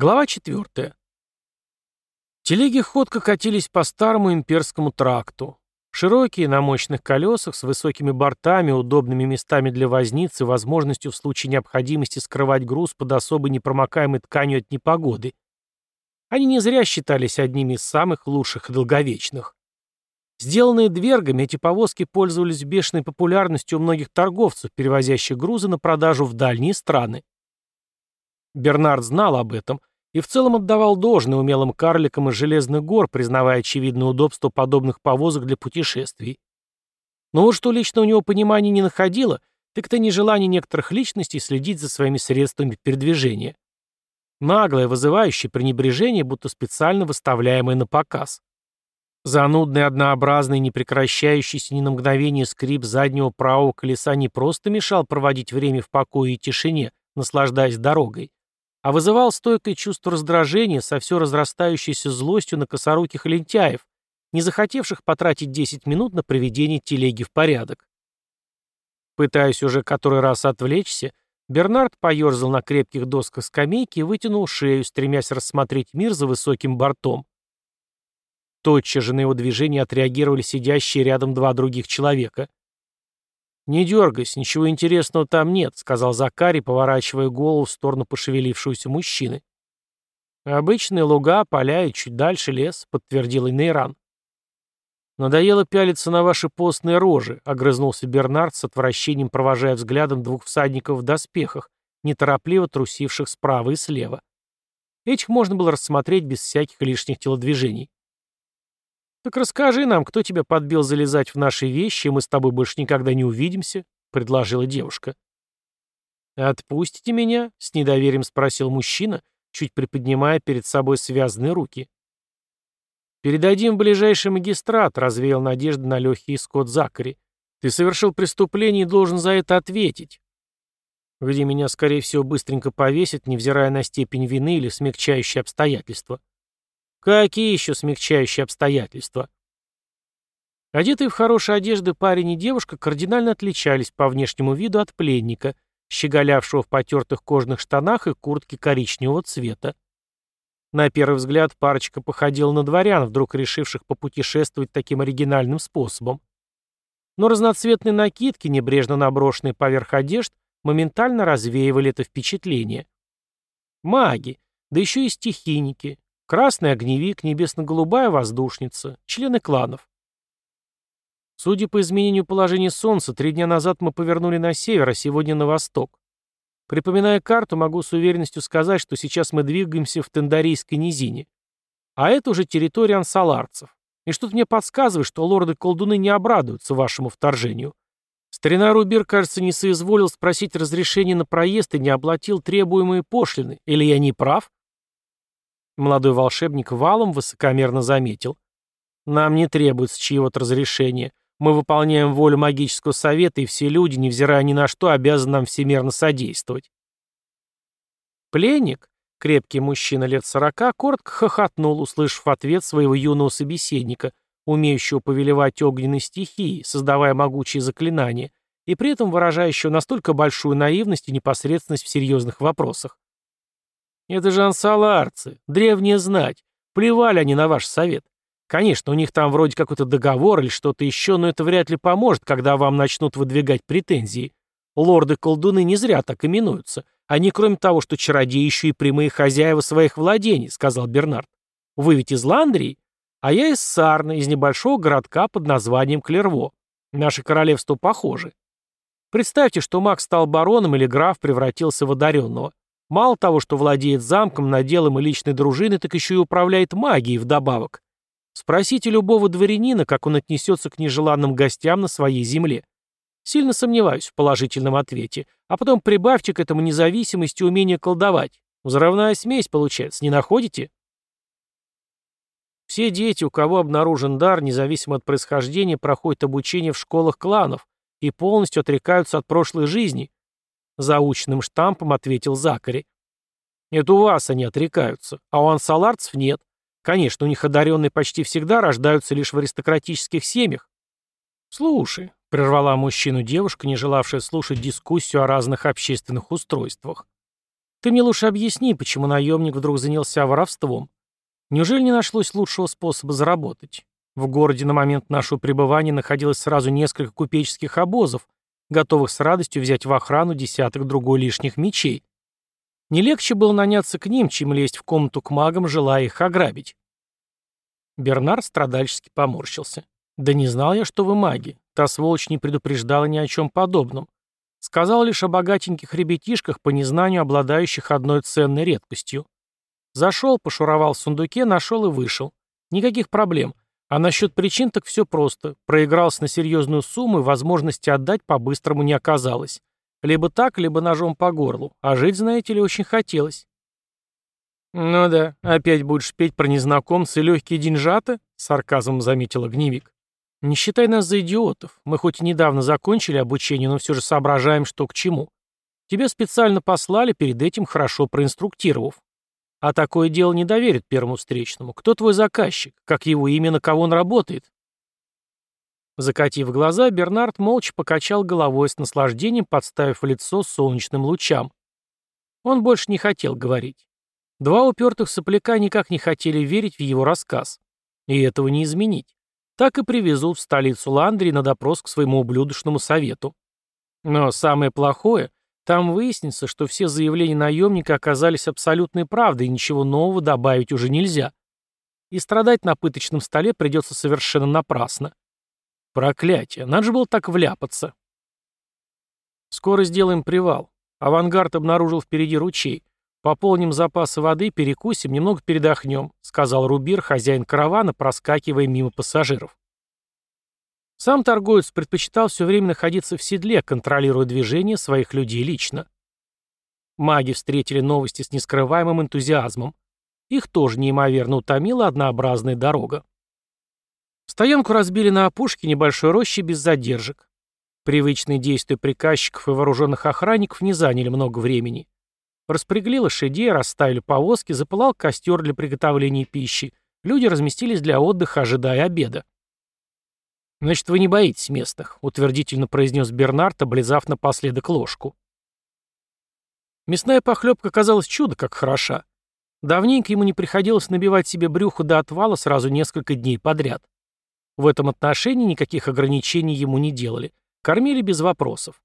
Глава 4. Телеги ходко катились по старому имперскому тракту. Широкие, на мощных колесах, с высокими бортами, удобными местами для возницы, возможностью в случае необходимости скрывать груз под особой непромокаемой тканью от непогоды. Они не зря считались одними из самых лучших и долговечных. Сделанные двергами, эти повозки пользовались бешеной популярностью у многих торговцев, перевозящих грузы на продажу в дальние страны. Бернард знал об этом и в целом отдавал должное умелым карликам из Железных гор, признавая очевидное удобство подобных повозок для путешествий. Но вот что лично у него понимания не находило, так это нежелание некоторых личностей следить за своими средствами передвижения. Наглое, вызывающее пренебрежение, будто специально выставляемое на показ. Занудный, однообразный, непрекращающийся ни на мгновение скрип заднего правого колеса не просто мешал проводить время в покое и тишине, наслаждаясь дорогой, а вызывал стойкое чувство раздражения со все разрастающейся злостью на косоруких лентяев, не захотевших потратить 10 минут на приведение телеги в порядок. Пытаясь уже который раз отвлечься, Бернард поерзал на крепких досках скамейки и вытянул шею, стремясь рассмотреть мир за высоким бортом. Тотчас же на его движение отреагировали сидящие рядом два других человека. «Не дергайся, ничего интересного там нет», — сказал Закарий, поворачивая голову в сторону пошевелившегося мужчины. «Обычные луга, поля и чуть дальше лес», — подтвердил Инейран. «Надоело пялиться на ваши постные рожи», — огрызнулся Бернард с отвращением, провожая взглядом двух всадников в доспехах, неторопливо трусивших справа и слева. Этих можно было рассмотреть без всяких лишних телодвижений. «Так расскажи нам, кто тебя подбил залезать в наши вещи, и мы с тобой больше никогда не увидимся», — предложила девушка. «Отпустите меня?» — с недоверием спросил мужчина, чуть приподнимая перед собой связанные руки. «Передадим в ближайший магистрат», — развеял надежды на легкий исход Закари. «Ты совершил преступление и должен за это ответить». «Где меня, скорее всего, быстренько повесят, невзирая на степень вины или смягчающие обстоятельства», Какие еще смягчающие обстоятельства? Одетые в хорошие одежды парень и девушка кардинально отличались по внешнему виду от пленника, щеголявшего в потертых кожаных штанах и куртке коричневого цвета. На первый взгляд парочка походила на дворян, вдруг решивших попутешествовать таким оригинальным способом. Но разноцветные накидки, небрежно наброшенные поверх одежд, моментально развеивали это впечатление. Маги, да еще и стихийники, Красный огневик, небесно-голубая воздушница, члены кланов. Судя по изменению положения Солнца, три дня назад мы повернули на север, а сегодня на восток. Припоминая карту, могу с уверенностью сказать, что сейчас мы двигаемся в Тендарийской низине. А это уже территория ансаларцев. И что-то мне подсказывает, что лорды-колдуны не обрадуются вашему вторжению. Старина Рубир, кажется, не соизволил спросить разрешения на проезд и не оплатил требуемые пошлины. Или я не прав? Молодой волшебник валом высокомерно заметил. «Нам не требуется чьего-то разрешения. Мы выполняем волю магического совета, и все люди, невзирая ни на что, обязаны нам всемерно содействовать». Пленник, крепкий мужчина лет сорока, коротко хохотнул, услышав ответ своего юного собеседника, умеющего повелевать огненной стихией, создавая могучие заклинания, и при этом выражающего настолько большую наивность и непосредственность в серьезных вопросах. Это же ансаларцы, древняя знать. Плевали они на ваш совет. Конечно, у них там вроде какой-то договор или что-то еще, но это вряд ли поможет, когда вам начнут выдвигать претензии. Лорды-колдуны не зря так именуются. Они, кроме того, что чародеи, еще и прямые хозяева своих владений, сказал Бернард. Вы ведь из Ландрии? А я из Сарны, из небольшого городка под названием Клерво. Наше королевство похоже. Представьте, что маг стал бароном или граф превратился в одаренного. Мало того, что владеет замком, наделом и личной дружиной, так еще и управляет магией вдобавок. Спросите любого дворянина, как он отнесется к нежеланным гостям на своей земле. Сильно сомневаюсь в положительном ответе. А потом прибавьте к этому независимость и умение колдовать. Взрывная смесь получается, не находите? Все дети, у кого обнаружен дар, независимо от происхождения, проходят обучение в школах кланов и полностью отрекаются от прошлой жизни, Заученным штампом ответил Закари. Это у вас они отрекаются, а у ансаларцев нет. Конечно, у них одаренные почти всегда рождаются лишь в аристократических семьях. Слушай, прервала мужчину девушка, не желавшая слушать дискуссию о разных общественных устройствах. Ты мне лучше объясни, почему наемник вдруг занялся воровством. Неужели не нашлось лучшего способа заработать? В городе на момент нашего пребывания находилось сразу несколько купеческих обозов, готовых с радостью взять в охрану десяток другой лишних мечей. Не легче было наняться к ним, чем лезть в комнату к магам, желая их ограбить. Бернар страдальчески поморщился. «Да не знал я, что вы маги. Та сволочь не предупреждала ни о чем подобном. Сказал лишь о богатеньких ребятишках, по незнанию обладающих одной ценной редкостью. Зашел, пошуровал в сундуке, нашел и вышел. Никаких проблем. А насчет причин так все просто. Проигрался на серьезную сумму и возможности отдать по-быстрому не оказалось. Либо так, либо ножом по горлу. А жить, знаете ли, очень хотелось. «Ну да, опять будешь петь про незнакомца и легкие деньжата?» — сарказмом заметил огневик. «Не считай нас за идиотов. Мы хоть и недавно закончили обучение, но все же соображаем, что к чему. Тебя специально послали, перед этим хорошо проинструктировав. А такое дело не доверят первому встречному. Кто твой заказчик? Как его имя, на кого он работает?» Закатив глаза, Бернард молча покачал головой с наслаждением, подставив лицо солнечным лучам. Он больше не хотел говорить. Два упертых сопляка никак не хотели верить в его рассказ. И этого не изменить. Так и привезут в столицу Ландрии на допрос к своему ублюдочному совету. Но самое плохое, там выяснится, что все заявления наемника оказались абсолютной правдой, и ничего нового добавить уже нельзя. И страдать на пыточном столе придется совершенно напрасно. Проклятие, надо же было так вляпаться. Скоро сделаем привал. Авангард обнаружил впереди ручей. Пополним запасы воды, перекусим, немного передохнем, сказал Рубир, хозяин каравана, проскакивая мимо пассажиров. Сам торговец предпочитал все время находиться в седле, контролируя движение своих людей лично. Маги встретили новости с нескрываемым энтузиазмом. Их тоже неимоверно утомила однообразная дорога. Стоянку разбили на опушке небольшой рощи без задержек. Привычные действия приказчиков и вооруженных охранников не заняли много времени. Распрягли лошадей, расставили повозки, запылал костер для приготовления пищи. Люди разместились для отдыха, ожидая обеда. «Значит, вы не боитесь местных», — утвердительно произнес Бернард, облизав напоследок ложку. Мясная похлебка казалась чудо как хороша. Давненько ему не приходилось набивать себе брюхо до отвала сразу несколько дней подряд. В этом отношении никаких ограничений ему не делали. Кормили без вопросов.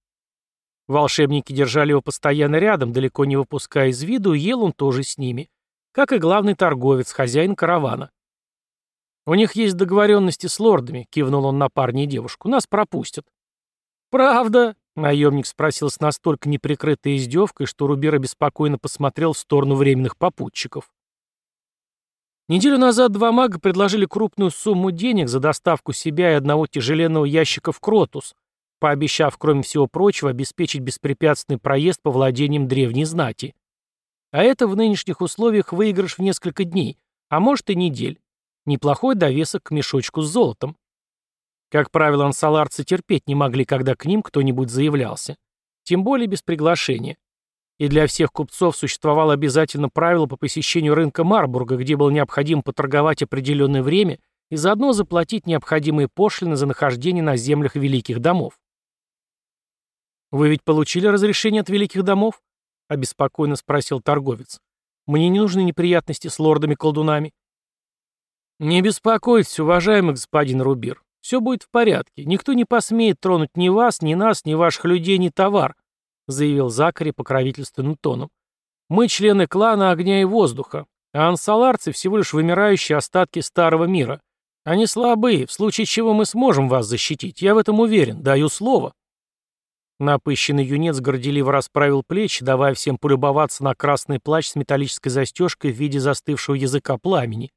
Волшебники держали его постоянно рядом, далеко не выпуская из виду, ел он тоже с ними. Как и главный торговец, хозяин каравана. «У них есть договоренности с лордами», — кивнул он на парня и девушку. «Нас пропустят». «Правда?» — наемник спросил с настолько неприкрытой издевкой, что Рубир беспокойно посмотрел в сторону временных попутчиков. Неделю назад два мага предложили крупную сумму денег за доставку себя и одного тяжеленного ящика в Кротус, пообещав, кроме всего прочего, обеспечить беспрепятственный проезд по владениям древней знати. А это в нынешних условиях выигрыш в несколько дней, а может и недель. Неплохой довесок к мешочку с золотом. Как правило, ансаларцы терпеть не могли, когда к ним кто-нибудь заявлялся. Тем более без приглашения. И для всех купцов существовало обязательно правило по посещению рынка Марбурга, где было необходимо поторговать определенное время и заодно заплатить необходимые пошлины за нахождение на землях великих домов. «Вы ведь получили разрешение от великих домов?» — обеспокоенно спросил торговец. «Мне не нужны неприятности с лордами-колдунами». «Не беспокойтесь, уважаемый господин Рубир. Все будет в порядке. Никто не посмеет тронуть ни вас, ни нас, ни ваших людей, ни товар заявил Закари покровительственным тоном. «Мы члены клана огня и воздуха, а ансаларцы всего лишь вымирающие остатки старого мира. Они слабые, в случае чего мы сможем вас защитить, я в этом уверен, даю слово». Напыщенный юнец горделиво расправил плечи, давая всем полюбоваться на красный плащ с металлической застежкой в виде застывшего языка пламени.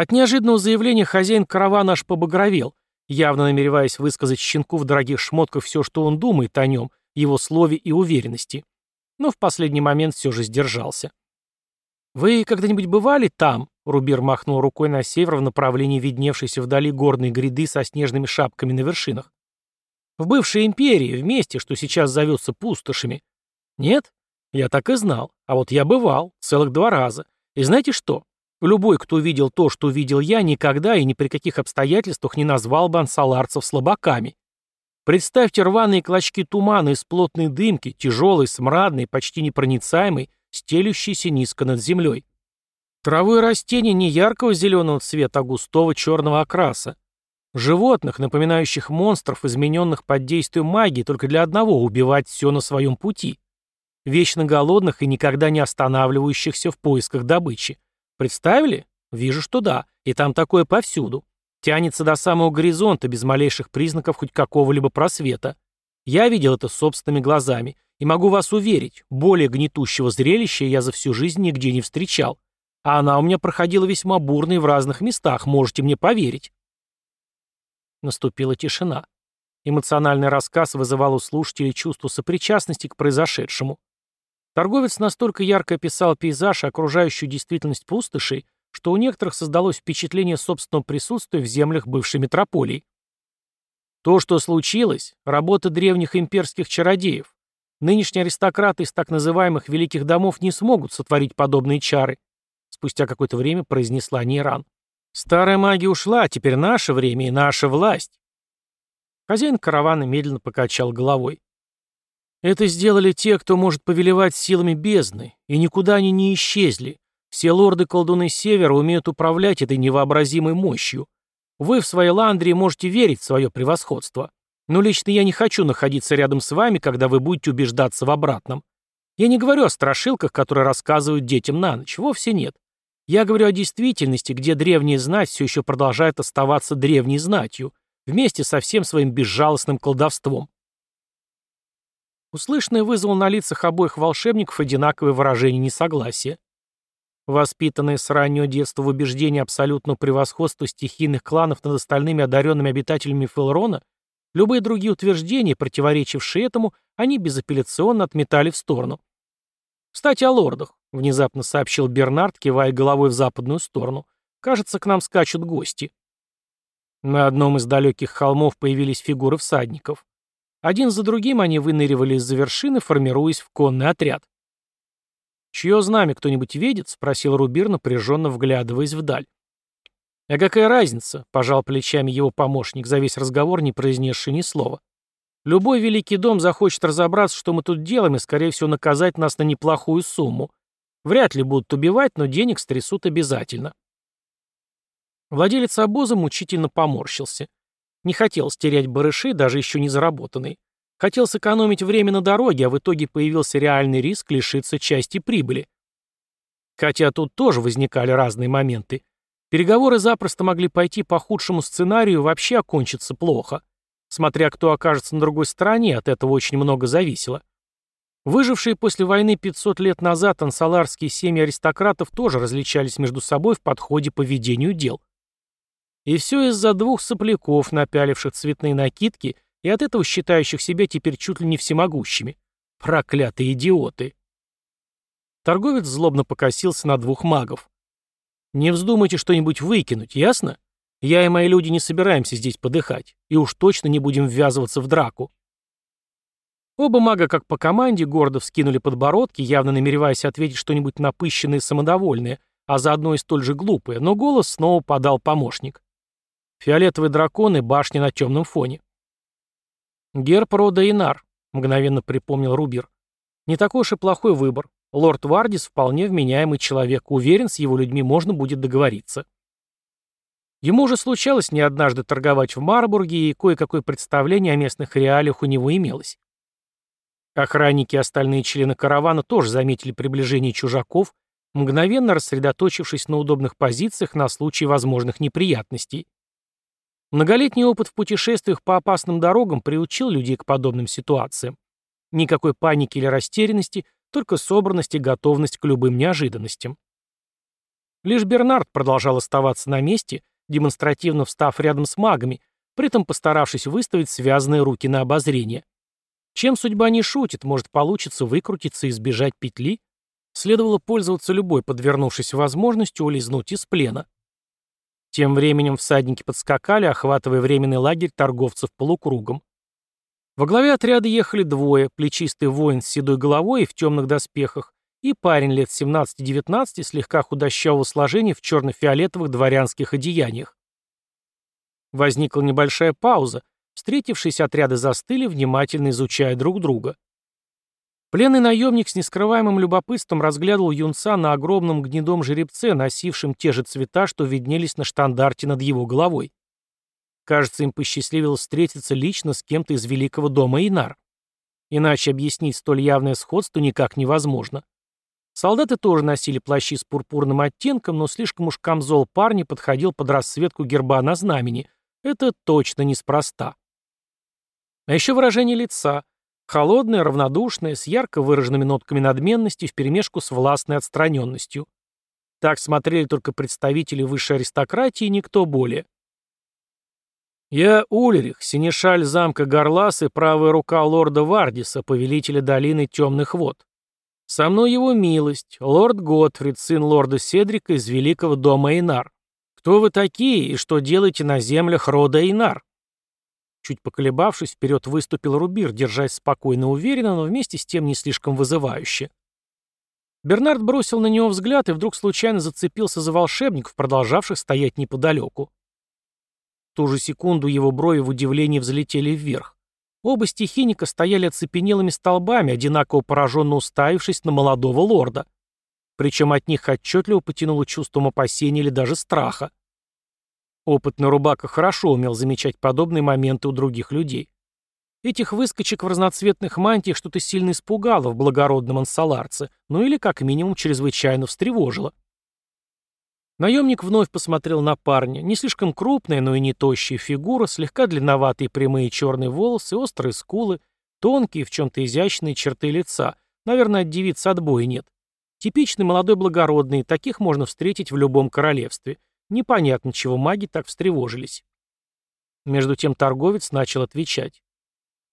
От неожиданного заявления хозяин каравана аж побагровел, явно намереваясь высказать щенку в дорогих шмотках все, что он думает о нем, его слове и уверенности. Но в последний момент все же сдержался. «Вы когда-нибудь бывали там?» Рубер махнул рукой на север в направлении видневшейся вдали горной гряды со снежными шапками на вершинах. «В бывшей империи, в месте, что сейчас зовется пустошами. Нет? Я так и знал. А вот я бывал, целых два раза. И знаете что? Любой, кто увидел то, что увидел я, никогда и ни при каких обстоятельствах не назвал бы ансаларцев слабаками. Представьте рваные клочки тумана из плотной дымки, тяжелой, смрадной, почти непроницаемой, стелющейся низко над землей. Траву и растения не яркого зеленого цвета, а густого черного окраса. Животных, напоминающих монстров, измененных под действием магии, только для одного — убивать все на своем пути. Вечно голодных и никогда не останавливающихся в поисках добычи. Представили? Вижу, что да. И там такое повсюду. Тянется до самого горизонта, без малейших признаков хоть какого-либо просвета. Я видел это собственными глазами. И могу вас уверить, более гнетущего зрелища я за всю жизнь нигде не встречал. А она у меня проходила весьма бурно и в разных местах, можете мне поверить. Наступила тишина. Эмоциональный рассказ вызывал у слушателей чувство сопричастности к произошедшему. Торговец настолько ярко описал пейзаж и окружающую действительность пустошей, что у некоторых создалось впечатление собственного присутствия в землях бывшей метрополии. То, что случилось, работа древних имперских чародеев. Нынешние аристократы из так называемых великих домов не смогут сотворить подобные чары, спустя какое-то время произнесла Нейран. Старая магия ушла, а теперь наше время и наша власть. Хозяин каравана медленно покачал головой. Это сделали те, кто может повелевать силами бездны, и никуда они не исчезли. Все лорды-колдуны Севера умеют управлять этой невообразимой мощью. Вы в своей ландрии можете верить в свое превосходство. Но лично я не хочу находиться рядом с вами, когда вы будете убеждаться в обратном. Я не говорю о страшилках, которые рассказывают детям на ночь. Вовсе нет. Я говорю о действительности, где древняя знать все еще продолжает оставаться древней знатью, вместе со всем своим безжалостным колдовством. Услышанное вызвало на лицах обоих волшебников одинаковое выражение несогласия. Воспитанные с раннего детства в убеждении абсолютного превосходства стихийных кланов над остальными одаренными обитателями Фелрона, любые другие утверждения, противоречившие этому, они безапелляционно отметали в сторону. «Кстати, о лордах», — внезапно сообщил Бернард, кивая головой в западную сторону. «Кажется, к нам скачут гости». На одном из далеких холмов появились фигуры всадников. Один за другим они выныривали из-за вершины, формируясь в конный отряд. «Чье знамя кто-нибудь видит?» — спросил Рубир, напряженно вглядываясь вдаль. «А какая разница?» — пожал плечами его помощник, за весь разговор не произнесший ни слова. «Любой великий дом захочет разобраться, что мы тут делаем, и, скорее всего, наказать нас на неплохую сумму. Вряд ли будут убивать, но денег стрясут обязательно». Владелец обоза мучительно поморщился. Не хотел стерять барыши, даже еще не заработанные. Хотел сэкономить время на дороге, а в итоге появился реальный риск лишиться части прибыли. Хотя тут тоже возникали разные моменты. Переговоры запросто могли пойти по худшему сценарию и вообще окончиться плохо. Смотря кто окажется на другой стороне, от этого очень много зависело. Выжившие после войны 500 лет назад ансаларские семьи аристократов тоже различались между собой в подходе по ведению дел. И все из-за двух сопляков, напяливших цветные накидки и от этого считающих себя теперь чуть ли не всемогущими. Проклятые идиоты. Торговец злобно покосился на двух магов. «Не вздумайте что-нибудь выкинуть, ясно? Я и мои люди не собираемся здесь подыхать, и уж точно не будем ввязываться в драку». Оба мага, как по команде, гордо вскинули подбородки, явно намереваясь ответить что-нибудь напыщенное и самодовольное, а заодно и столь же глупое, но голос снова подал помощник. Фиолетовый дракон и башня на темном фоне. «Герб рода Инар», — мгновенно припомнил Рубир. «Не такой уж и плохой выбор. Лорд Вардис вполне вменяемый человек. Уверен, с его людьми можно будет договориться». Ему уже случалось не однажды торговать в Марбурге, и кое-какое представление о местных реалиях у него имелось. Охранники и остальные члены каравана тоже заметили приближение чужаков, мгновенно рассредоточившись на удобных позициях на случай возможных неприятностей. Многолетний опыт в путешествиях по опасным дорогам приучил людей к подобным ситуациям. Никакой паники или растерянности, только собранность и готовность к любым неожиданностям. Лишь Бернард продолжал оставаться на месте, демонстративно встав рядом с магами, при этом постаравшись выставить связанные руки на обозрение. Чем судьба не шутит, может получится выкрутиться и избежать петли? Следовало пользоваться любой подвернувшейся возможностью улизнуть из плена. Тем временем всадники подскакали, охватывая временный лагерь торговцев полукругом. Во главе отряда ехали двое, плечистый воин с седой головой и в темных доспехах, и парень лет 17-19, слегка худощавого сложения в черно-фиолетовых дворянских одеяниях. Возникла небольшая пауза, Встретившись, отряды застыли, внимательно изучая друг друга. Пленный наемник с нескрываемым любопытством разглядывал юнца на огромном гнедом жеребце, носившем те же цвета, что виднелись на штандарте над его головой. Кажется, им посчастливилось встретиться лично с кем-то из великого дома Инар. Иначе объяснить столь явное сходство никак невозможно. Солдаты тоже носили плащи с пурпурным оттенком, но слишком уж камзол парня подходил под расцветку герба на знамени. Это точно неспроста. А еще выражение лица. Холодное, равнодушное, с ярко выраженными нотками надменности вперемешку с властной отстраненностью. Так смотрели только представители высшей аристократии и никто более. «Я Ульрих, синешаль замка Горлас и правая рука лорда Вардиса, повелителя долины темных вод. Со мной его милость, лорд Готфрид, сын лорда Седрика из великого дома Эйнар. Кто вы такие и что делаете на землях рода Эйнар?» Чуть поколебавшись, вперед выступил Рубир, держась спокойно и уверенно, но вместе с тем не слишком вызывающе. Бернард бросил на него взгляд и вдруг случайно зацепился за волшебников, продолжавших стоять неподалеку. В ту же секунду его брови в удивлении взлетели вверх. Оба стихийника стояли оцепенелыми столбами, одинаково пораженно уставившись на молодого лорда. Причем от них отчетливо потянуло чувством опасения или даже страха. Опытный Рубака хорошо умел замечать подобные моменты у других людей. Этих выскочек в разноцветных мантиях что-то сильно испугало в благородном ансаларце, ну или как минимум чрезвычайно встревожило. Наемник вновь посмотрел на парня. Не слишком крупная, но и не тощая фигура, слегка длинноватые прямые черные волосы, острые скулы, тонкие, в чем-то изящные черты лица. Наверное, от девиц отбоя нет. Типичный молодой благородный, таких можно встретить в любом королевстве. Непонятно, чего маги так встревожились. Между тем торговец начал отвечать.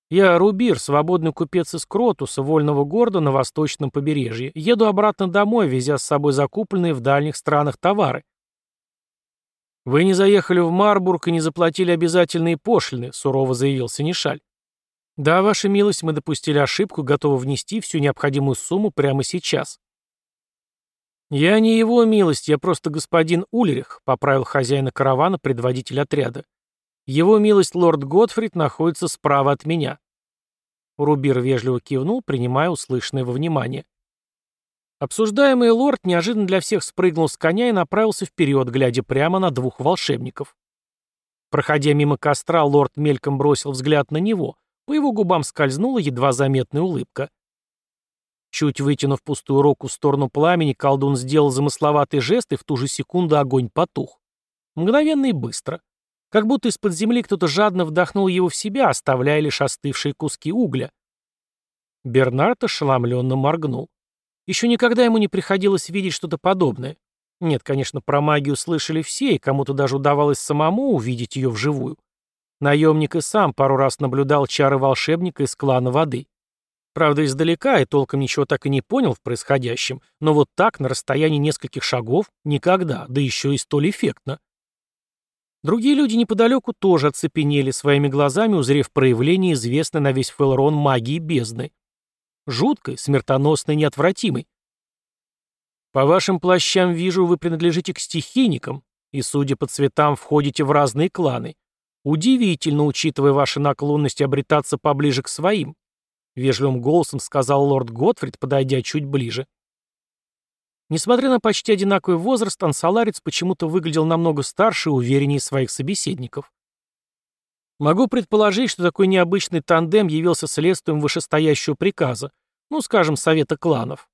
«Я Рубир, свободный купец из Кротуса, вольного города на восточном побережье. Еду обратно домой, везя с собой закупленные в дальних странах товары». «Вы не заехали в Марбург и не заплатили обязательные пошлины», — сурово заявил Синишаль. «Да, ваша милость, мы допустили ошибку, готовы внести всю необходимую сумму прямо сейчас». «Я не его милость, я просто господин Ульрих», — поправил хозяина каравана предводитель отряда. «Его милость лорд Готфрид находится справа от меня». Рубир вежливо кивнул, принимая услышанное во внимание. Обсуждаемый лорд неожиданно для всех спрыгнул с коня и направился вперед, глядя прямо на двух волшебников. Проходя мимо костра, лорд мельком бросил взгляд на него. По его губам скользнула едва заметная улыбка. Чуть вытянув пустую руку в сторону пламени, колдун сделал замысловатый жест, и в ту же секунду огонь потух. Мгновенно и быстро. Как будто из-под земли кто-то жадно вдохнул его в себя, оставляя лишь остывшие куски угля. Бернард ошеломленно моргнул. Еще никогда ему не приходилось видеть что-то подобное. Нет, конечно, про магию слышали все, и кому-то даже удавалось самому увидеть ее вживую. Наемник и сам пару раз наблюдал чары волшебника из клана воды. Правда, издалека и толком ничего так и не понял в происходящем, но вот так, на расстоянии нескольких шагов, никогда, да еще и столь эффектно. Другие люди неподалеку тоже оцепенели своими глазами, узрев проявление известной на весь Фелрон магии бездны. Жуткой, смертоносной, неотвратимой. По вашим плащам вижу, вы принадлежите к стихийникам, и, судя по цветам, входите в разные кланы. Удивительно, учитывая ваши наклонности обретаться поближе к своим. Вежливым голосом сказал лорд Готфрид, подойдя чуть ближе. Несмотря на почти одинаковый возраст, ансаларец почему-то выглядел намного старше и увереннее своих собеседников. Могу предположить, что такой необычный тандем явился следствием вышестоящего приказа, ну, скажем, совета кланов.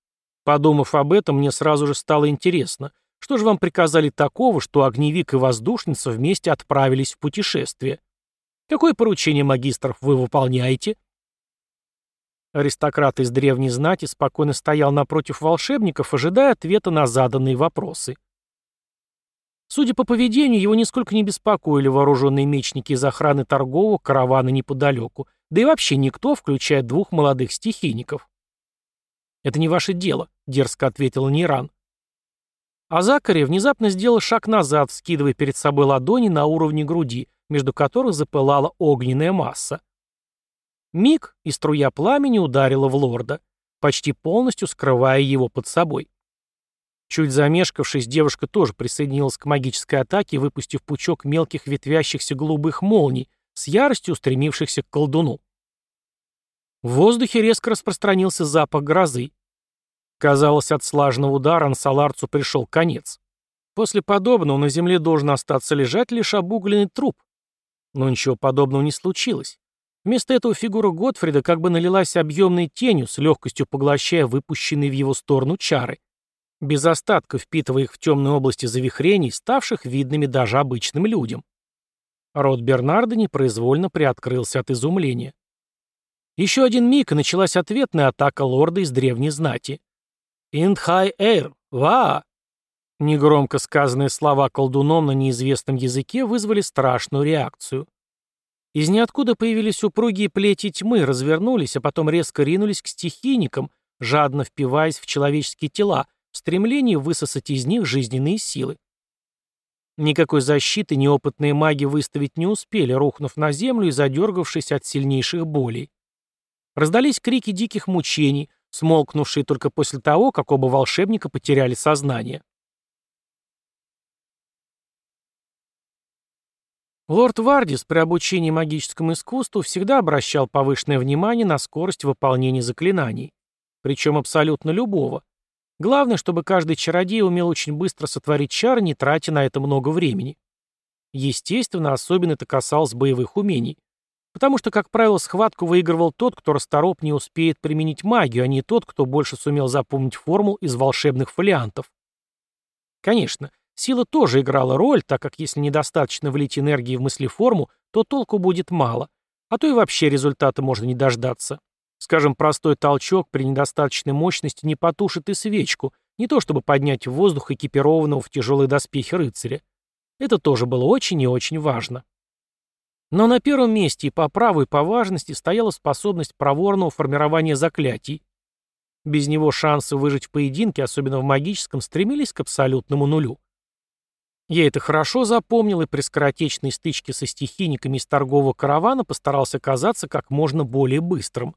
Подумав об этом, мне сразу же стало интересно, что же вам приказали такого, что огневик и воздушница вместе отправились в путешествие? Какое поручение магистров вы выполняете? Аристократ из древней знати спокойно стоял напротив волшебников, ожидая ответа на заданные вопросы. Судя по поведению, его нисколько не беспокоили вооруженные мечники из охраны торгового каравана неподалеку, да и вообще никто, включая двух молодых стихийников. «Это не ваше дело», — дерзко ответил Ниран. А Закари внезапно сделал шаг назад, скидывая перед собой ладони на уровне груди, между которых запылала огненная масса. Миг, и струя пламени ударила в лорда, почти полностью скрывая его под собой. Чуть замешкавшись, девушка тоже присоединилась к магической атаке, выпустив пучок мелких ветвящихся голубых молний, с яростью устремившихся к колдуну. В воздухе резко распространился запах грозы. Казалось, от слаженного удара Ансаларцу пришел конец. После подобного на земле должен остаться лежать лишь обугленный труп. Но ничего подобного не случилось. Вместо этого фигура Готфрида как бы налилась объемной тенью, с легкостью поглощая выпущенные в его сторону чары, без остатка впитывая их в темные области завихрений, ставших видными даже обычным людям. Рот Бернарда непроизвольно приоткрылся от изумления. Еще один миг, и началась ответная атака лорда из древней знати. «Индхай эйр! Ва!» Негромко сказанные слова колдуном на неизвестном языке вызвали страшную реакцию. Из ниоткуда появились упругие плети тьмы, развернулись, а потом резко ринулись к стихийникам, жадно впиваясь в человеческие тела, в стремлении высосать из них жизненные силы. Никакой защиты неопытные маги выставить не успели, рухнув на землю и задергавшись от сильнейших болей. Раздались крики диких мучений, смолкнувшие только после того, как оба волшебника потеряли сознание. Лорд Вардис при обучении магическому искусству всегда обращал повышенное внимание на скорость выполнения заклинаний, причем абсолютно любого. Главное, чтобы каждый чародей умел очень быстро сотворить чар, не тратя на это много времени. Естественно, особенно это касалось боевых умений. Потому что, как правило, схватку выигрывал тот, кто расторопнее успеет применить магию, а не тот, кто больше сумел запомнить формул из волшебных фолиантов. Конечно, сила тоже играла роль, так как если недостаточно влить энергии в мыслеформу, то толку будет мало, а то и вообще результата можно не дождаться. Скажем, простой толчок при недостаточной мощности не потушит и свечку, не то чтобы поднять в воздух экипированного в тяжелые доспехи рыцаря. Это тоже было очень и очень важно. Но на первом месте и по праву, и по важности стояла способность проворного формирования заклятий. Без него шансы выжить в поединке, особенно в магическом, стремились к абсолютному нулю. Я это хорошо запомнил и при скоротечной стычке со стихийниками из торгового каравана постарался казаться как можно более быстрым.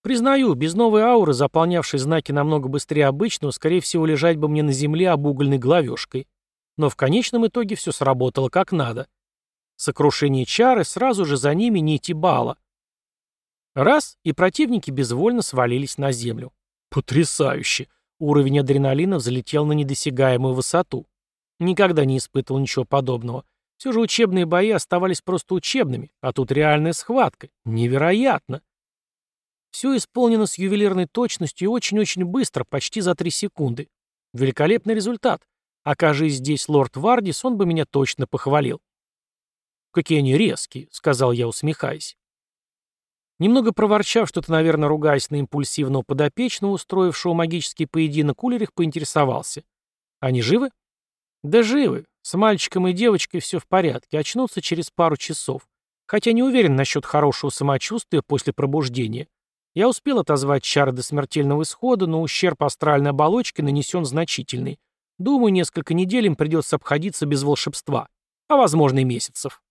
Признаю, без новой ауры, заполнявшей знаки намного быстрее обычного, скорее всего, лежать бы мне на земле обугольной главешкой. Но в конечном итоге все сработало как надо. Сокрушение чары, сразу же за ними нити бала. Раз, и противники безвольно свалились на землю. Потрясающе! Уровень адреналина взлетел на недосягаемую высоту. Никогда не испытывал ничего подобного. Все же учебные бои оставались просто учебными, а тут реальная схватка. Невероятно! Все исполнено с ювелирной точностью и очень-очень быстро, почти за три секунды. Великолепный результат. Окажись здесь лорд Вардис, он бы меня точно похвалил. «Какие они резкие», — сказал я, усмехаясь. Немного проворчав что-то, наверное, ругаясь на импульсивного подопечного, устроившего магический поединок, Улерих поинтересовался. «Они живы?» «Да живы. С мальчиком и девочкой все в порядке. Очнутся через пару часов. Хотя не уверен насчет хорошего самочувствия после пробуждения. Я успел отозвать чары до смертельного исхода, но ущерб астральной оболочки нанесен значительный. Думаю, несколько недель им придется обходиться без волшебства. А возможно и месяцев.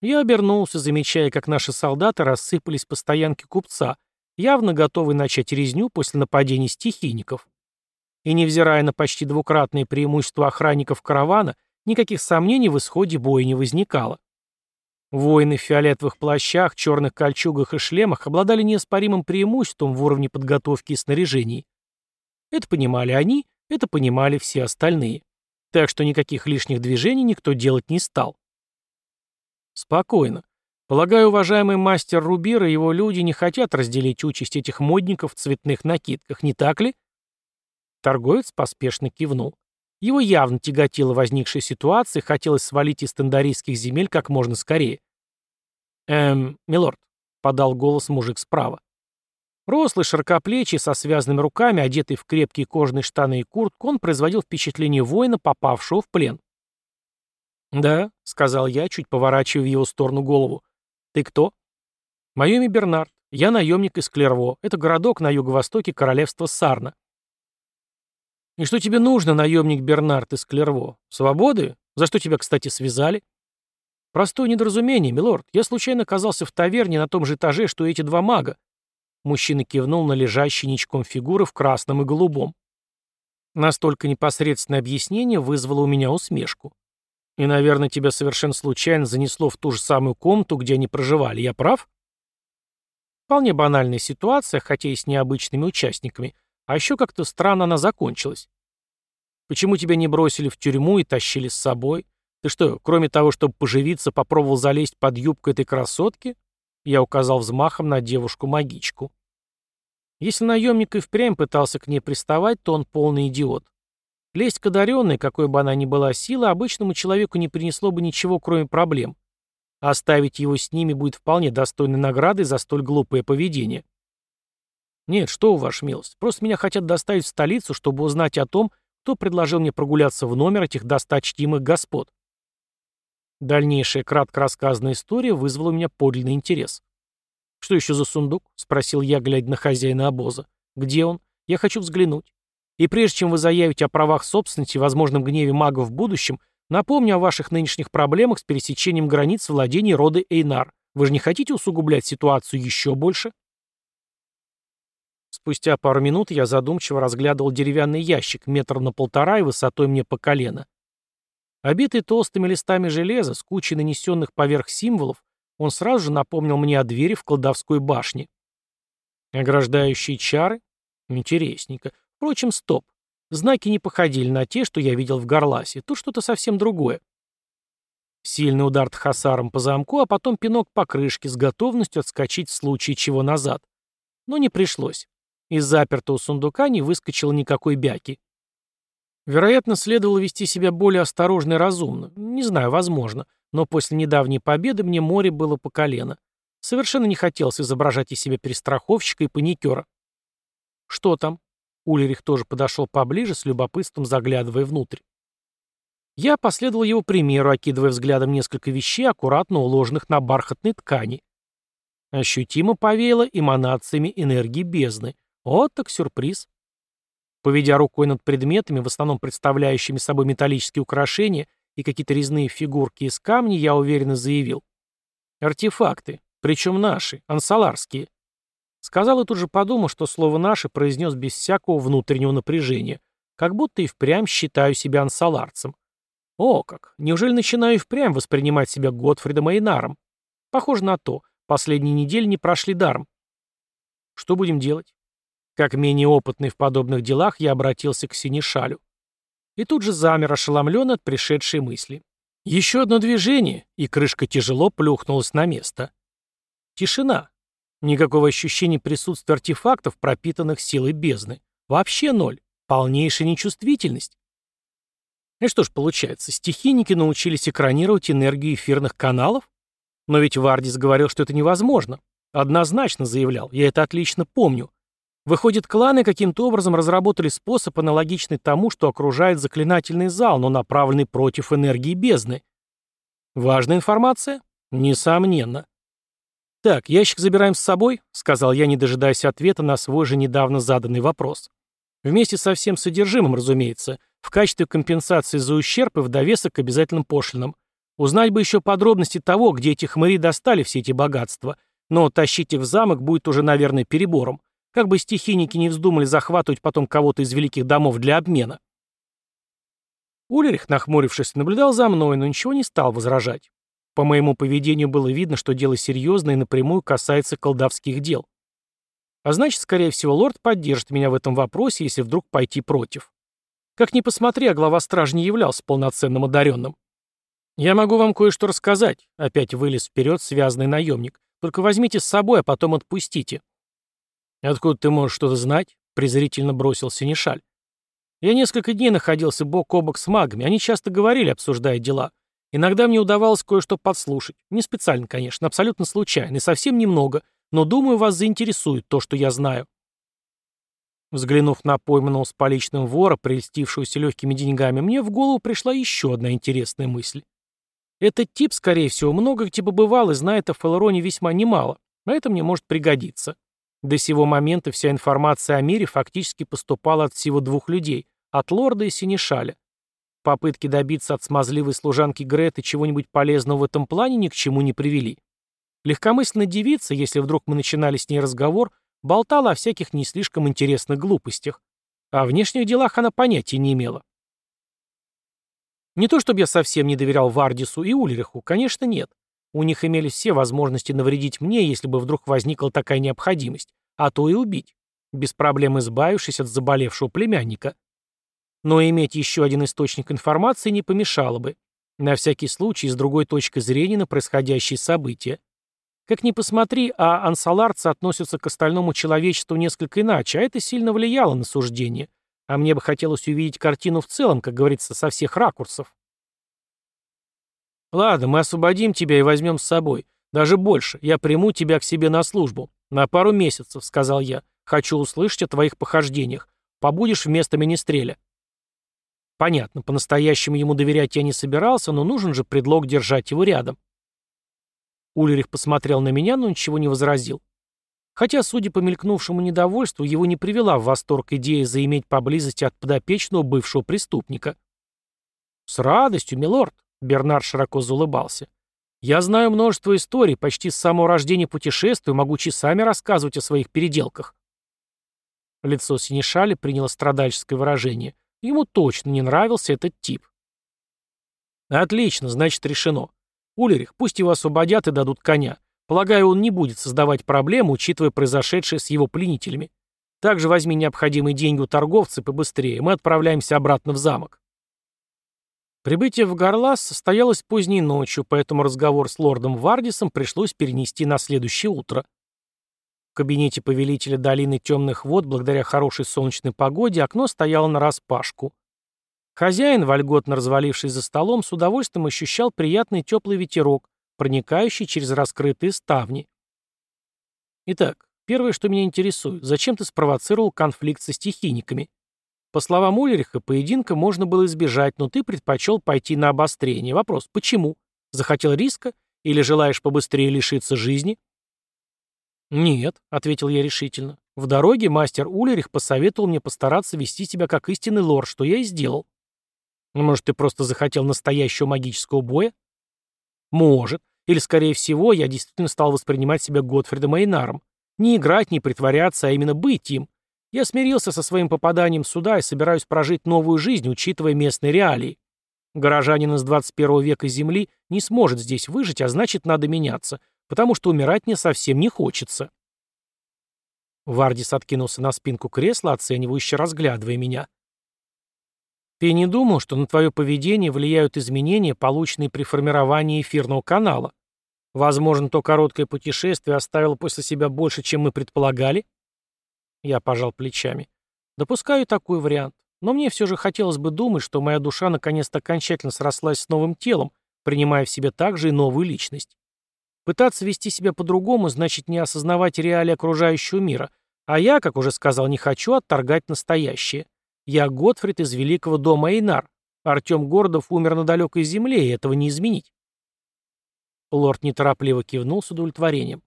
Я обернулся, замечая, как наши солдаты рассыпались по стоянке купца, явно готовые начать резню после нападений стихийников. И невзирая на почти двукратное преимущество охранников каравана, никаких сомнений в исходе боя не возникало. Воины в фиолетовых плащах, черных кольчугах и шлемах обладали неоспоримым преимуществом в уровне подготовки и снаряжений. Это понимали они, это понимали все остальные. Так что никаких лишних движений никто делать не стал. Спокойно. Полагаю, уважаемый мастер Рубир и его люди не хотят разделить участь этих модников в цветных накидках, не так ли? Торговец поспешно кивнул. Его явно тяготила возникшая ситуация, хотелось свалить из тендарийских земель как можно скорее. «Эм, милорд», — подал голос мужик справа. Рослый, широкоплечий, со связанными руками, одетый в крепкие кожаные штаны и куртку, он производил впечатление воина, попавшего в плен. «Да», — сказал я, чуть поворачивая в его сторону голову. «Ты кто?» «Мое имя Бернард. Я наемник из Клерво. Это городок на юго-востоке королевства Сарна. «И что тебе нужно, наемник Бернард из Клерво? Свободы? За что тебя, кстати, связали?» «Простое недоразумение, милорд. Я случайно оказался в таверне на том же этаже, что эти два мага». Мужчина кивнул на лежащие ничком фигуры в красном и голубом. Настолько непосредственное объяснение вызвало у меня усмешку. И, наверное, тебя совершенно случайно занесло в ту же самую комнату, где они проживали. Я прав? Вполне банальная ситуация, хотя и с необычными участниками. А еще как-то странно она закончилась. Почему тебя не бросили в тюрьму и тащили с собой? Ты что, кроме того, чтобы поживиться, попробовал залезть под юбку этой красотки? Я указал взмахом на девушку-магичку. Если наемник и впрямь пытался к ней приставать, то он полный идиот. Лезть к одаренной, какой бы она ни была сила, обычному человеку не принесло бы ничего, кроме проблем. Оставить его с ними будет вполне достойной наградой за столь глупое поведение. Нет, что у ваша милость, просто меня хотят доставить в столицу, чтобы узнать о том, кто предложил мне прогуляться в номер этих досточтимых господ. Дальнейшая кратко рассказанная история вызвала у меня подлинный интерес. «Что еще за сундук?» — спросил я, глядя на хозяина обоза. «Где он? Я хочу взглянуть. И прежде чем вы заявите о правах собственности и возможном гневе магов в будущем, Напомню о ваших нынешних проблемах с пересечением границ владений рода Эйнар. Вы же не хотите усугублять ситуацию еще больше? Спустя пару минут я задумчиво разглядывал деревянный ящик, метр на полтора и высотой мне по колено. Обитый толстыми листами железа, с кучей нанесенных поверх символов, он сразу же напомнил мне о двери в колдовской башне. Ограждающие чары? Интересненько. Впрочем, стоп. Знаки не походили на те, что я видел в Горласе. Тут что-то совсем другое. Сильный удар тхасаром по замку, а потом пинок по крышке с готовностью отскочить в случае чего назад. Но не пришлось. Из запертого сундука не выскочило никакой бяки. Вероятно, следовало вести себя более осторожно и разумно. Не знаю, возможно. Но после недавней победы мне море было по колено. Совершенно не хотелось изображать из себя перестраховщика и паникера. «Что там?» Ульрих тоже подошел поближе, с любопытством заглядывая внутрь. Я последовал его примеру, окидывая взглядом несколько вещей, аккуратно уложенных на бархатной ткани. Ощутимо повеяло эманациями энергии бездны. Вот так сюрприз. Поведя рукой над предметами, в основном представляющими собой металлические украшения и какие-то резные фигурки из камня, я уверенно заявил. Артефакты, причем наши, ансаларские. Сказал и тут же подумал, что слово «наши» произнес без всякого внутреннего напряжения, как будто и впрямь считаю себя ансаларцем. О как! Неужели начинаю и впрямь воспринимать себя Готфридом Эйнаром? Похоже на то. Последние недели не прошли даром. Что будем делать? Как менее опытный в подобных делах, я обратился к Синишалю. И тут же замер, ошеломлен от пришедшей мысли. Еще одно движение, и крышка тяжело плюхнулась на место. Тишина. Никакого ощущения присутствия артефактов, пропитанных силой бездны. Вообще ноль. Полнейшая нечувствительность. И что ж получается, стихийники научились экранировать энергию эфирных каналов? Но ведь Вардис говорил, что это невозможно. Однозначно заявлял, я это отлично помню. Выходит, кланы каким-то образом разработали способ, аналогичный тому, что окружает заклинательный зал, но направленный против энергии бездны. Важная информация? Несомненно. «Так, ящик забираем с собой», — сказал я, не дожидаясь ответа на свой же недавно заданный вопрос. «Вместе со всем содержимым, разумеется, в качестве компенсации за ущерб и в довесок к обязательным пошлинам. Узнать бы еще подробности того, где эти хмыри достали все эти богатства, но тащить их в замок будет уже, наверное, перебором. Как бы стихийники не вздумали захватывать потом кого-то из великих домов для обмена». Улерих, нахмурившись, наблюдал за мной, но ничего не стал возражать. По моему поведению было видно, что дело серьезное и напрямую касается колдовских дел. А значит, скорее всего, лорд поддержит меня в этом вопросе, если вдруг пойти против. Как ни посмотри, а глава стражи не являлся полноценным одаренным. «Я могу вам кое-что рассказать», — опять вылез вперед связанный наемник. «Только возьмите с собой, а потом отпустите». «Откуда ты можешь что-то знать?» — презрительно бросил Синишаль. «Я несколько дней находился бок о бок с магами. Они часто говорили, обсуждая дела. Иногда мне удавалось кое-что подслушать. Не специально, конечно, абсолютно случайно, и совсем немного, но, думаю, вас заинтересует то, что я знаю. Взглянув на пойманного с поличным вора, прельстившегося легкими деньгами, мне в голову пришла еще одна интересная мысль. Этот тип, скорее всего, много где побывал и знает о Фалероне весьма немало, а это мне может пригодиться. До сего момента вся информация о мире фактически поступала от всего двух людей, от лорда и синешаля. Попытки добиться от смазливой служанки Греты чего-нибудь полезного в этом плане ни к чему не привели. Легкомысленная девица, если вдруг мы начинали с ней разговор, болтала о всяких не слишком интересных глупостях. О внешних делах она понятия не имела. Не то чтобы я совсем не доверял Вардису и Ульриху, конечно, нет. У них имелись все возможности навредить мне, если бы вдруг возникла такая необходимость, а то и убить, без проблем избавившись от заболевшего племянника. Но иметь еще один источник информации не помешало бы. На всякий случай, с другой точки зрения на происходящие события. Как ни посмотри, а ансаларцы относятся к остальному человечеству несколько иначе, а это сильно влияло на суждение. А мне бы хотелось увидеть картину в целом, как говорится, со всех ракурсов. Ладно, мы освободим тебя и возьмем с собой. Даже больше. Я приму тебя к себе на службу. На пару месяцев, сказал я. Хочу услышать о твоих похождениях. Побудешь вместо министреля. Понятно, по-настоящему ему доверять я не собирался, но нужен же предлог держать его рядом. Ульрих посмотрел на меня, но ничего не возразил. Хотя, судя по мелькнувшему недовольству, его не привела в восторг идея заиметь поблизости от подопечного бывшего преступника. «С радостью, милорд», — Бернар широко заулыбался. «Я знаю множество историй, почти с самого рождения путешествую, могу часами рассказывать о своих переделках». Лицо Синишали приняло страдальческое выражение. Ему точно не нравился этот тип. «Отлично, значит, решено. Улерих, пусть его освободят и дадут коня. Полагаю, он не будет создавать проблем, учитывая произошедшее с его пленителями. Также возьми необходимые деньги у торговца побыстрее, мы отправляемся обратно в замок. Прибытие в Горлас состоялось поздней ночью, поэтому разговор с лордом Вардисом пришлось перенести на следующее утро. В кабинете повелителя долины темных вод, благодаря хорошей солнечной погоде, окно стояло нараспашку. Хозяин, вольготно развалившись за столом, с удовольствием ощущал приятный теплый ветерок, проникающий через раскрытые ставни. Итак, первое, что меня интересует, зачем ты спровоцировал конфликт со стихийниками? По словам Улериха, поединка можно было избежать, но ты предпочел пойти на обострение. Вопрос, почему? Захотел риска? Или желаешь побыстрее лишиться жизни? «Нет», — ответил я решительно. «В дороге мастер Улерих посоветовал мне постараться вести себя как истинный лор, что я и сделал». «Может, ты просто захотел настоящего магического боя?» Может. Или, скорее всего, я действительно стал воспринимать себя Готфридом Эйнаром. Не играть, не притворяться, а именно быть им. Я смирился со своим попаданием сюда и собираюсь прожить новую жизнь, учитывая местные реалии. Горожанин из 21 века Земли не сможет здесь выжить, а значит, надо меняться, потому что умирать мне совсем не хочется. Вардис откинулся на спинку кресла, оценивающе разглядывая меня. Ты не думал, что на твое поведение влияют изменения, полученные при формировании эфирного канала? Возможно, то короткое путешествие оставило после себя больше, чем мы предполагали? Я пожал плечами. Допускаю такой вариант. Но мне все же хотелось бы думать, что моя душа наконец-то окончательно срослась с новым телом, принимая в себе также и новую личность. Пытаться вести себя по-другому значит не осознавать реалии окружающего мира, а я, как уже сказал, не хочу отторгать настоящее. Я Готфрид из великого дома Эйнар. Артем Гордов умер на далекой земле, и этого не изменить. Лорд неторопливо кивнул с удовлетворением.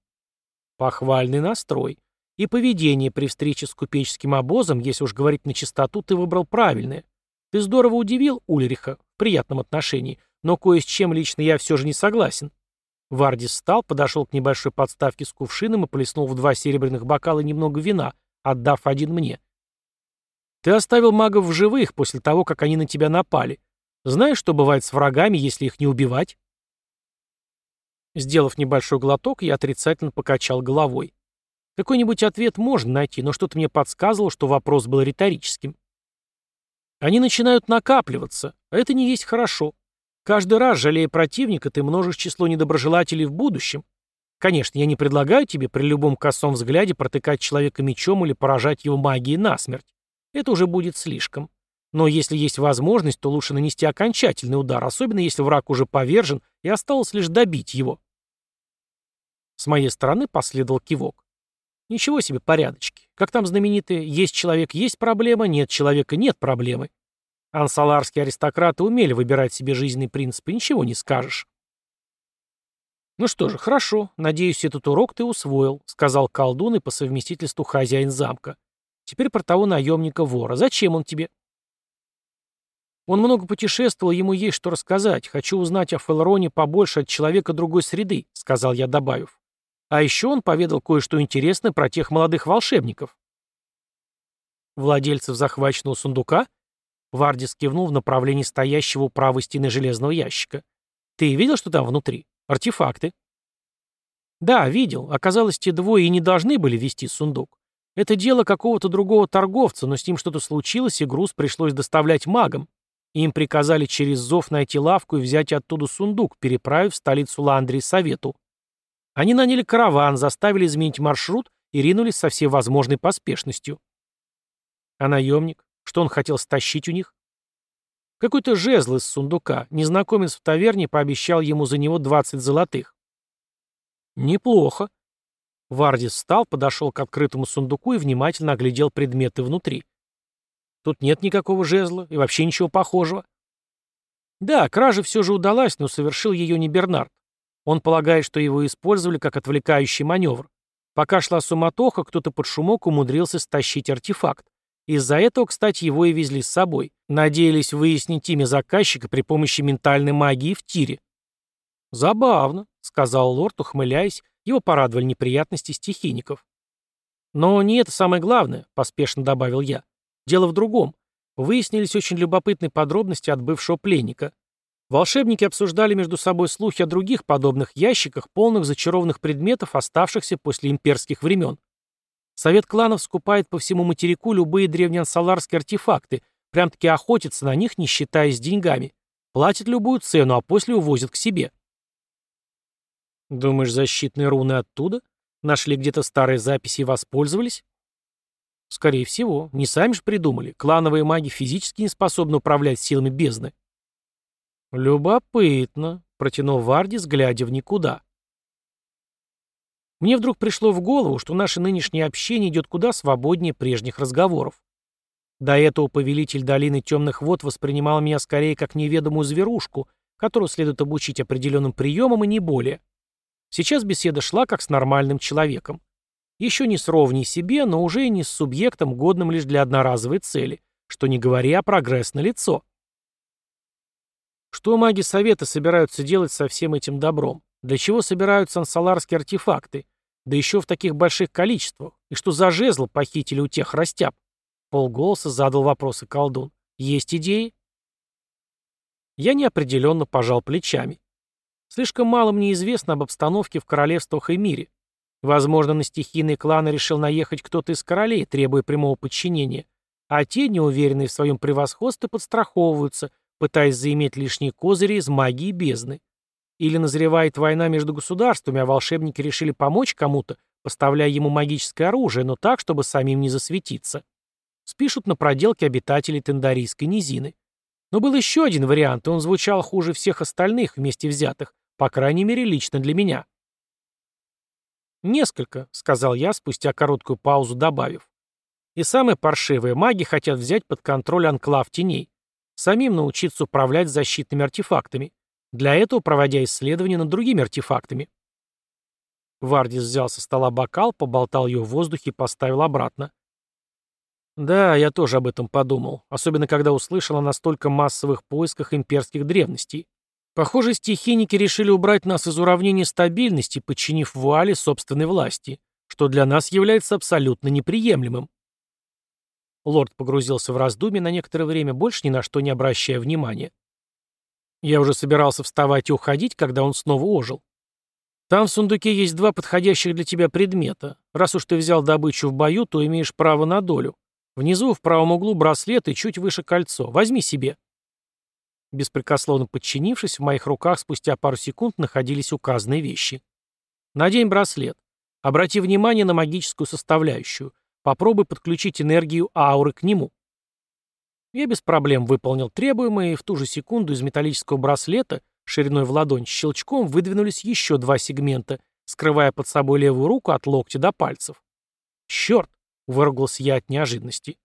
Похвальный настрой. И поведение при встрече с купеческим обозом, если уж говорить на чистоту, ты выбрал правильное. Ты здорово удивил Ульриха в приятном отношении, но кое с чем лично я все же не согласен. Вардис встал, подошел к небольшой подставке с кувшином и плеснул в два серебряных бокала немного вина, отдав один мне. Ты оставил магов в живых после того, как они на тебя напали. Знаешь, что бывает с врагами, если их не убивать?» Сделав небольшой глоток, я отрицательно покачал головой. Какой-нибудь ответ можно найти, но что-то мне подсказывало, что вопрос был риторическим. Они начинают накапливаться, а это не есть хорошо. Каждый раз, жалея противника, ты множишь число недоброжелателей в будущем. Конечно, я не предлагаю тебе при любом косом взгляде протыкать человека мечом или поражать его магией насмерть. Это уже будет слишком. Но если есть возможность, то лучше нанести окончательный удар, особенно если враг уже повержен и осталось лишь добить его. С моей стороны последовал кивок. Ничего себе порядочки. Как там знаменитые «есть человек, есть проблема, нет человека, нет проблемы». Ансаларские аристократы умели выбирать себе жизненные принципы, ничего не скажешь. «Ну что же, хорошо. Надеюсь, этот урок ты усвоил», — сказал колдун и по совместительству хозяин замка. Теперь про того наемника-вора. Зачем он тебе? Он много путешествовал, ему есть что рассказать. Хочу узнать о Фелроне побольше от человека другой среды, сказал я, добавив. А еще он поведал кое-что интересное про тех молодых волшебников. Владельцев захваченного сундука? Вардис кивнул в направлении стоящего у правой стены железного ящика. «Ты видел, что там внутри? Артефакты?» «Да, видел. Оказалось, те двое и не должны были вести сундук. Это дело какого-то другого торговца, но с ним что-то случилось, и груз пришлось доставлять магам. Им приказали через зов найти лавку и взять оттуда сундук, переправив в столицу Ландрии совету. Они наняли караван, заставили изменить маршрут и ринулись со всей возможной поспешностью. А наемник? Что он хотел стащить у них? Какой-то жезл из сундука. Незнакомец в таверне пообещал ему за него 20 золотых. Неплохо. Вардис встал, подошел к открытому сундуку и внимательно оглядел предметы внутри. Тут нет никакого жезла и вообще ничего похожего. Да, кража все же удалась, но совершил ее не Бернард. Он полагает, что его использовали как отвлекающий маневр. Пока шла суматоха, кто-то под шумок умудрился стащить артефакт. Из-за этого, кстати, его и везли с собой. Надеялись выяснить имя заказчика при помощи ментальной магии в тире. «Забавно», — сказал лорд, ухмыляясь, его порадовали неприятности стихийников. «Но не это самое главное», — поспешно добавил я. «Дело в другом. Выяснились очень любопытные подробности от бывшего пленника. Волшебники обсуждали между собой слухи о других подобных ящиках, полных зачарованных предметов, оставшихся после имперских времен. Совет кланов скупает по всему материку любые древнеансаларские артефакты, прям-таки охотится на них, не считаясь деньгами. Платит любую цену, а после увозят к себе. Думаешь, защитные руны оттуда? Нашли где-то старые записи и воспользовались? Скорее всего. Не сами же придумали. Клановые маги физически не способны управлять силами бездны. Любопытно, протянул Вардис, глядя в никуда. Мне вдруг пришло в голову, что наше нынешнее общение идет куда свободнее прежних разговоров. До этого повелитель долины темных вод воспринимал меня скорее как неведомую зверушку, которую следует обучить определенным приемам и не более. Сейчас беседа шла как с нормальным человеком. Еще не с ровней себе, но уже и не с субъектом, годным лишь для одноразовой цели, что не говоря о прогресс на лицо. Что маги Совета собираются делать со всем этим добром? Для чего собираются ансаларские артефакты? Да еще в таких больших количествах. И что за жезл похитили у тех растяб? Полголоса задал вопросы колдун. Есть идеи? Я неопределенно пожал плечами. Слишком мало мне известно об обстановке в королевствах и мире. Возможно, на стихийные кланы решил наехать кто-то из королей, требуя прямого подчинения, а те, неуверенные в своем превосходстве, подстраховываются, пытаясь заиметь лишние козыри из магии бездны. Или назревает война между государствами, а волшебники решили помочь кому-то, поставляя ему магическое оружие, но так, чтобы самим не засветиться. Спишут на проделки обитателей Тендарийской низины. Но был еще один вариант, и он звучал хуже всех остальных вместе взятых, по крайней мере, лично для меня. «Несколько», — сказал я, спустя короткую паузу добавив. «И самое паршивое, маги хотят взять под контроль анклав теней, самим научиться управлять защитными артефактами. Для этого проводя исследования над другими артефактами. Вардис взял со стола бокал, поболтал ее в воздухе и поставил обратно. Да, я тоже об этом подумал, особенно когда услышал о настолько массовых поисках имперских древностей. Похоже, стихийники решили убрать нас из уравнения стабильности, подчинив вуале собственной власти, что для нас является абсолютно неприемлемым. Лорд погрузился в раздумье на некоторое время, больше ни на что не обращая внимания. Я уже собирался вставать и уходить, когда он снова ожил. Там в сундуке есть два подходящих для тебя предмета. Раз уж ты взял добычу в бою, то имеешь право на долю. Внизу, в правом углу, браслет и чуть выше кольцо. Возьми себе. Беспрекословно подчинившись, в моих руках спустя пару секунд находились указанные вещи. Надень браслет. Обрати внимание на магическую составляющую. Попробуй подключить энергию ауры к нему. Я без проблем выполнил требуемое, и в ту же секунду из металлического браслета, шириной в ладонь, щелчком выдвинулись еще два сегмента, скрывая под собой левую руку от локтя до пальцев. «Черт!» — выругался я от неожиданности.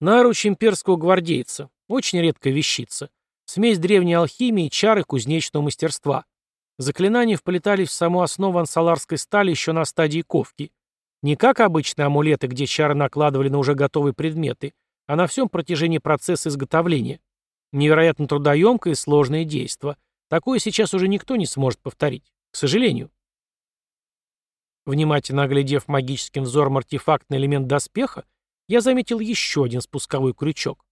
Наруч имперского гвардейца. Очень редкая вещица. Смесь древней алхимии чары кузнечного мастерства. Заклинания вплетались в саму основу ансаларской стали еще на стадии ковки. Не как обычные амулеты, где чары накладывали на уже готовые предметы, а на всем протяжении процесса изготовления. Невероятно трудоемкое и сложное действо. Такое сейчас уже никто не сможет повторить. К сожалению. Внимательно оглядев магическим взором артефактный элемент доспеха, я заметил еще один спусковой крючок.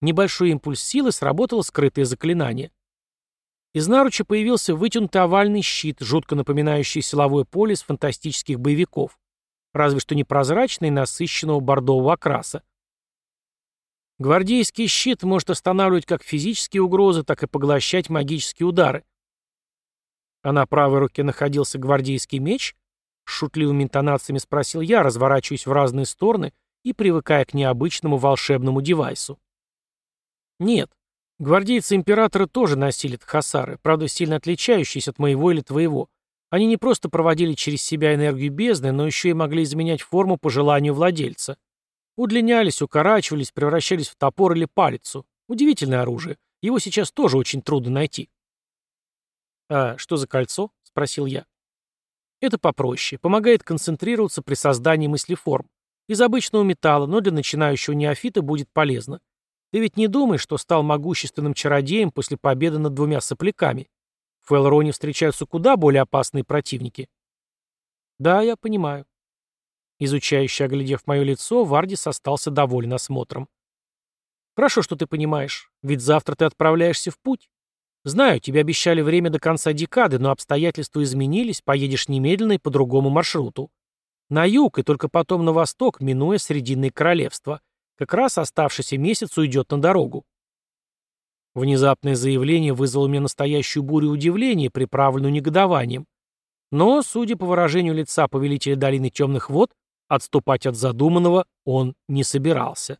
Небольшой импульс силы сработало скрытое заклинание. Из наруча появился вытянутый овальный щит, жутко напоминающий силовое поле из фантастических боевиков, разве что непрозрачный, насыщенного бордового окраса. Гвардейский щит может останавливать как физические угрозы, так и поглощать магические удары. А на правой руке находился гвардейский меч? С шутливыми интонациями спросил я, разворачиваясь в разные стороны и привыкая к необычному волшебному девайсу. Нет, гвардейцы императора тоже носили тхасары, правда сильно отличающиеся от моего или твоего. Они не просто проводили через себя энергию бездны, но еще и могли изменять форму по желанию владельца. Удлинялись, укорачивались, превращались в топор или палицу. Удивительное оружие. Его сейчас тоже очень трудно найти. «А что за кольцо?» — спросил я. Это попроще. Помогает концентрироваться при создании мыслеформ. Из обычного металла, но для начинающего неофита будет полезно. Ты ведь не думаешь, что стал могущественным чародеем после победы над двумя сопляками? В Элроне встречаются куда более опасные противники. Да, я понимаю. Изучающий, оглядев мое лицо, Вардис остался доволен осмотром. Хорошо, что ты понимаешь, ведь завтра ты отправляешься в путь. Знаю, тебе обещали время до конца декады, но обстоятельства изменились, поедешь немедленно и по другому маршруту. На юг и только потом на восток, минуя Срединное королевство. Как раз оставшийся месяц уйдет на дорогу. Внезапное заявление вызвало у меня настоящую бурю удивления, приправленную негодованием. Но, судя по выражению лица повелителя долины темных вод, отступать от задуманного он не собирался.